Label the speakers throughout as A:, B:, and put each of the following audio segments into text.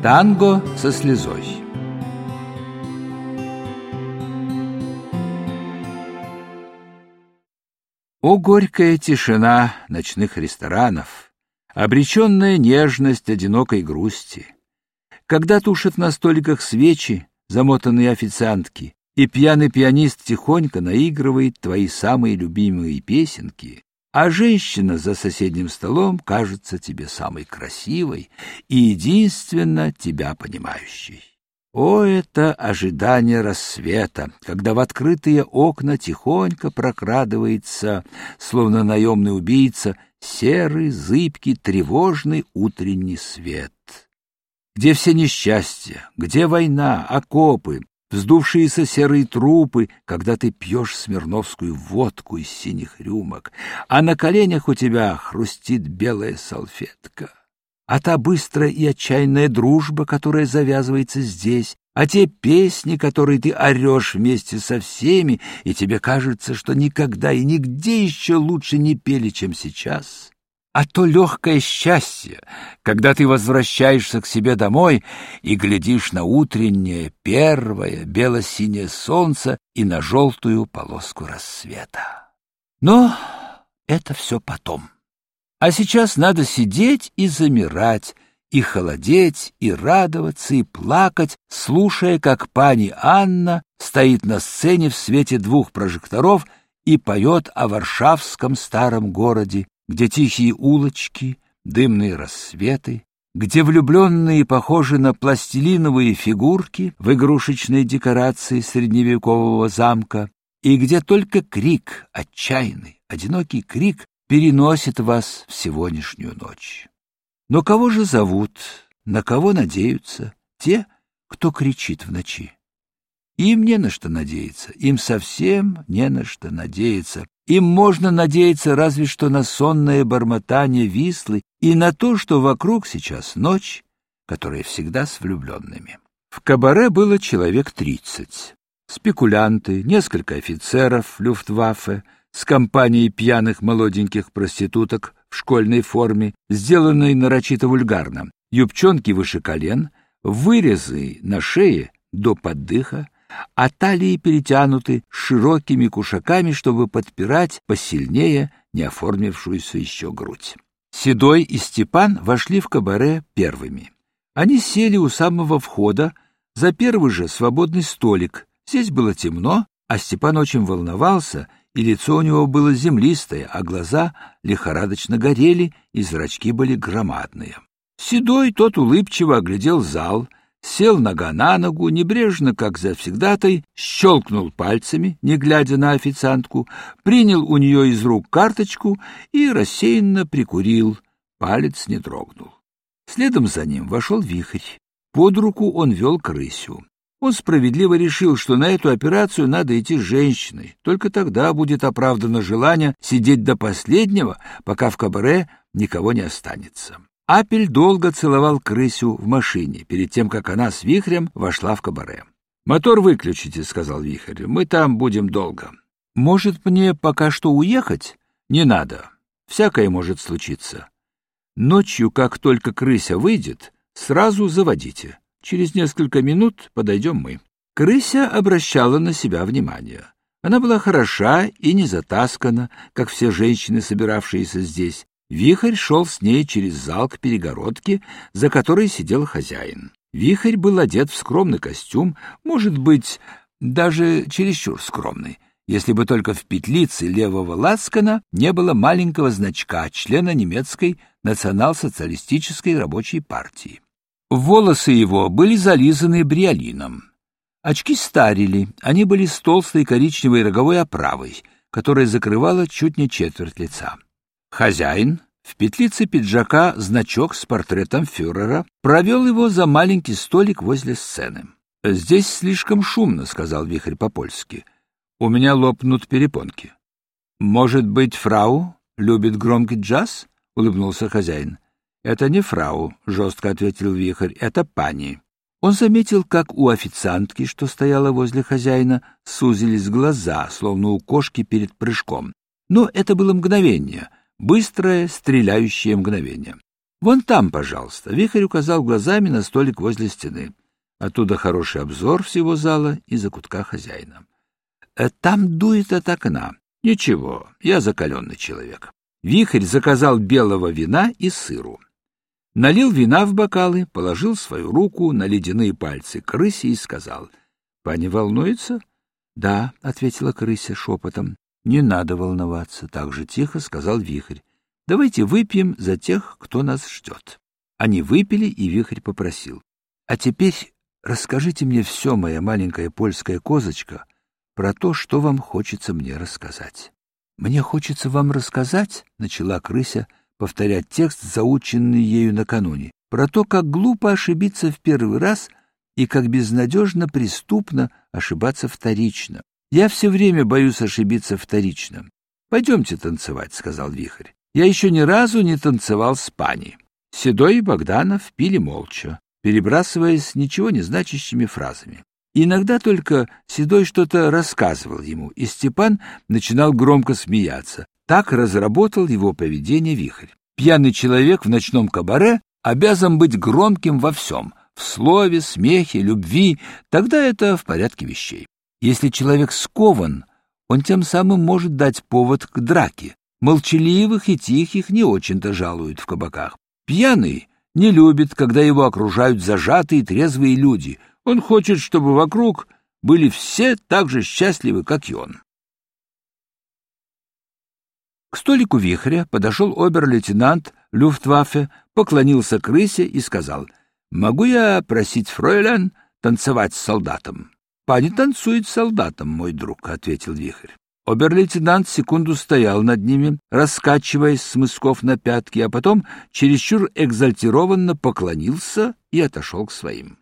A: Танго со слезой. О, горькая тишина ночных ресторанов, обреченная нежность одинокой грусти. Когда тушат на столиках свечи, замотанные официантки, и пьяный пианист тихонько наигрывает твои самые любимые песенки, а женщина за соседним столом кажется тебе самой красивой и единственно тебя понимающей. О, это ожидание рассвета, когда в открытые окна тихонько прокрадывается, словно наемный убийца, серый, зыбкий, тревожный утренний свет. Где все несчастья, где война, окопы, вздувшиеся серые трупы, когда ты пьешь смирновскую водку из синих рюмок, а на коленях у тебя хрустит белая салфетка. А та быстрая и отчаянная дружба, которая завязывается здесь, а те песни, которые ты орешь вместе со всеми, и тебе кажется, что никогда и нигде еще лучше не пели, чем сейчас а то легкое счастье, когда ты возвращаешься к себе домой и глядишь на утреннее первое бело-синее солнце и на желтую полоску рассвета. Но это все потом. А сейчас надо сидеть и замирать, и холодеть, и радоваться, и плакать, слушая, как пани Анна стоит на сцене в свете двух прожекторов и поет о варшавском старом городе, где тихие улочки, дымные рассветы, где влюбленные похожи на пластилиновые фигурки в игрушечной декорации средневекового замка, и где только крик, отчаянный, одинокий крик, переносит вас в сегодняшнюю ночь. Но кого же зовут, на кого надеются те, кто кричит в ночи? Им не на что надеяться, им совсем не на что надеяться, им можно надеяться разве что на сонное бормотание вислы и на то, что вокруг сейчас ночь, которая всегда с влюбленными. В кабаре было человек тридцать. Спекулянты, несколько офицеров Люфтваффе с компанией пьяных молоденьких проституток в школьной форме, сделанной нарочито вульгарно, юбчонки выше колен, вырезы на шее до поддыха, а талии перетянуты широкими кушаками, чтобы подпирать посильнее неоформившуюся еще грудь. Седой и Степан вошли в кабаре первыми. Они сели у самого входа за первый же свободный столик. Здесь было темно, а Степан очень волновался, и лицо у него было землистое, а глаза лихорадочно горели, и зрачки были громадные. Седой тот улыбчиво оглядел зал, сел нога на ногу, небрежно, как завсегдатай, щелкнул пальцами, не глядя на официантку, принял у нее из рук карточку и рассеянно прикурил. Палец не дрогнул. Следом за ним вошел вихрь. Под руку он вел крысю. Он справедливо решил, что на эту операцию надо идти с женщиной. Только тогда будет оправдано желание сидеть до последнего, пока в кабаре никого не останется. Апель долго целовал крысю в машине, перед тем, как она с вихрем вошла в кабаре. «Мотор выключите», — сказал вихрь, — «мы там будем долго». «Может, мне пока что уехать?» «Не надо. Всякое может случиться. Ночью, как только крыся выйдет, сразу заводите. Через несколько минут подойдем мы». Крыся обращала на себя внимание. Она была хороша и не затаскана, как все женщины, собиравшиеся здесь, Вихрь шел с ней через зал к перегородке, за которой сидел хозяин. Вихрь был одет в скромный костюм, может быть, даже чересчур скромный, если бы только в петлице левого лацкана не было маленького значка члена немецкой национал-социалистической рабочей партии. Волосы его были зализаны бриолином. Очки старили, они были с толстой коричневой роговой оправой, которая закрывала чуть не четверть лица. Хозяин, в петлице пиджака значок с портретом фюрера, провел его за маленький столик возле сцены. «Здесь слишком шумно», — сказал Вихрь по-польски. «У меня лопнут перепонки». «Может быть, фрау любит громкий джаз?» — улыбнулся хозяин. «Это не фрау», — жестко ответил Вихрь, — «это пани». Он заметил, как у официантки, что стояла возле хозяина, сузились глаза, словно у кошки перед прыжком. Но это было мгновение — быстрое стреляющее мгновение. Вон там, пожалуйста. Вихрь указал глазами на столик возле стены. Оттуда хороший обзор всего зала и закутка хозяина. Э, там дует от окна. Ничего, я закаленный человек. Вихрь заказал белого вина и сыру. Налил вина в бокалы, положил свою руку на ледяные пальцы крысе и сказал. — Пани волнуется? — Да, — ответила крыся шепотом. — Не надо волноваться, — так же тихо сказал Вихрь. — Давайте выпьем за тех, кто нас ждет. Они выпили, и Вихрь попросил. — А теперь расскажите мне все, моя маленькая польская козочка, про то, что вам хочется мне рассказать. — Мне хочется вам рассказать, — начала крыся, повторять текст, заученный ею накануне, про то, как глупо ошибиться в первый раз и как безнадежно преступно ошибаться вторично. Я все время боюсь ошибиться вторично. Пойдемте танцевать, — сказал Вихрь. Я еще ни разу не танцевал с пани. Седой и Богданов пили молча, перебрасываясь ничего не значащими фразами. Иногда только Седой что-то рассказывал ему, и Степан начинал громко смеяться, так разработал его поведение вихрь. Пьяный человек в ночном кабаре обязан быть громким во всем — в слове, смехе, любви, тогда это в порядке вещей. Если человек скован, он тем самым может дать повод к драке. Молчаливых и тихих не очень-то жалуют в кабаках. Пьяный не любит, когда его окружают зажатые трезвые люди. Он хочет, чтобы вокруг были все так же счастливы, как и он. К столику вихря подошел обер-лейтенант Люфтваффе, поклонился крысе и сказал, «Могу я просить фройлен танцевать с солдатом?» «Пани танцует с солдатом, мой друг», — ответил вихрь. Обер-лейтенант секунду стоял над ними, раскачиваясь с мысков на пятки, а потом чересчур экзальтированно поклонился и отошел к своим.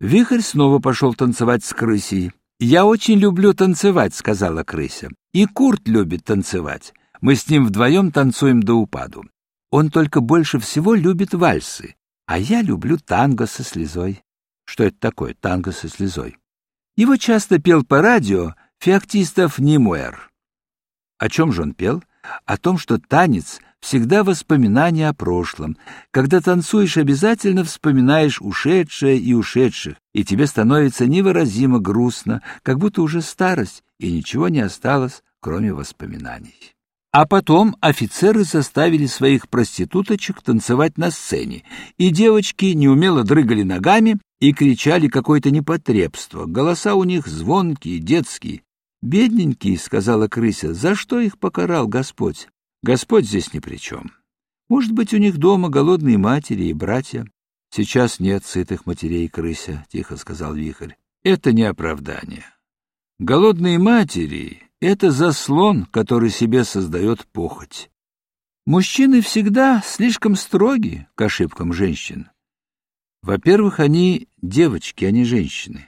A: Вихрь снова пошел танцевать с крысей. «Я очень люблю танцевать», — сказала крыся. «И Курт любит танцевать. Мы с ним вдвоем танцуем до упаду. Он только больше всего любит вальсы, а я люблю танго со слезой. Что это такое, танго со слезой? Его часто пел по радио Феоктистов Нимуэр. О чем же он пел? О том, что танец всегда воспоминание о прошлом. Когда танцуешь, обязательно вспоминаешь ушедшее и ушедших, и тебе становится невыразимо грустно, как будто уже старость, и ничего не осталось, кроме воспоминаний. А потом офицеры заставили своих проституточек танцевать на сцене, и девочки неумело дрыгали ногами и кричали какое-то непотребство. Голоса у них звонкие, детские. «Бедненькие», — сказала крыся, — «за что их покарал Господь?» «Господь здесь ни при чем. Может быть, у них дома голодные матери и братья?» «Сейчас нет сытых матерей, крыся», — тихо сказал Вихрь. «Это не оправдание. Голодные матери это заслон, который себе создает похоть. Мужчины всегда слишком строги к ошибкам женщин. Во-первых, они девочки, а не женщины.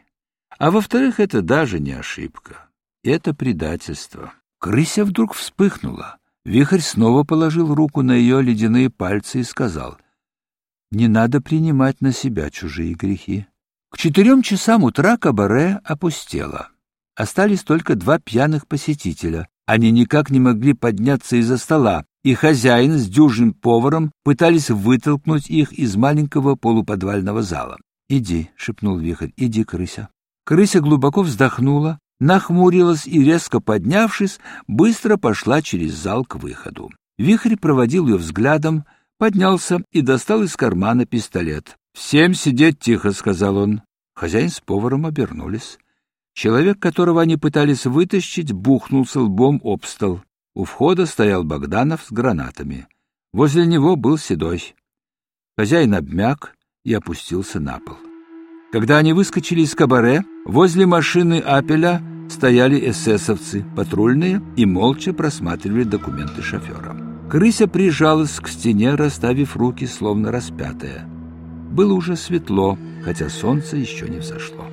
A: А во-вторых, это даже не ошибка. Это предательство. Крыся вдруг вспыхнула. Вихрь снова положил руку на ее ледяные пальцы и сказал, «Не надо принимать на себя чужие грехи». К четырем часам утра кабаре опустело. Остались только два пьяных посетителя. Они никак не могли подняться из-за стола, и хозяин с дюжим поваром пытались вытолкнуть их из маленького полуподвального зала. «Иди», — шепнул вихрь, — «иди, крыся». Крыся глубоко вздохнула, нахмурилась и, резко поднявшись, быстро пошла через зал к выходу. Вихрь проводил ее взглядом, поднялся и достал из кармана пистолет. «Всем сидеть тихо», — сказал он. Хозяин с поваром обернулись. Человек, которого они пытались вытащить, бухнулся лбом об стол. У входа стоял Богданов с гранатами. Возле него был Седой. Хозяин обмяк и опустился на пол. Когда они выскочили из кабаре, возле машины «Апеля» стояли эсэсовцы, патрульные, и молча просматривали документы шофера. Крыся прижалась к стене, расставив руки, словно распятая. Было уже светло, хотя солнце еще не взошло.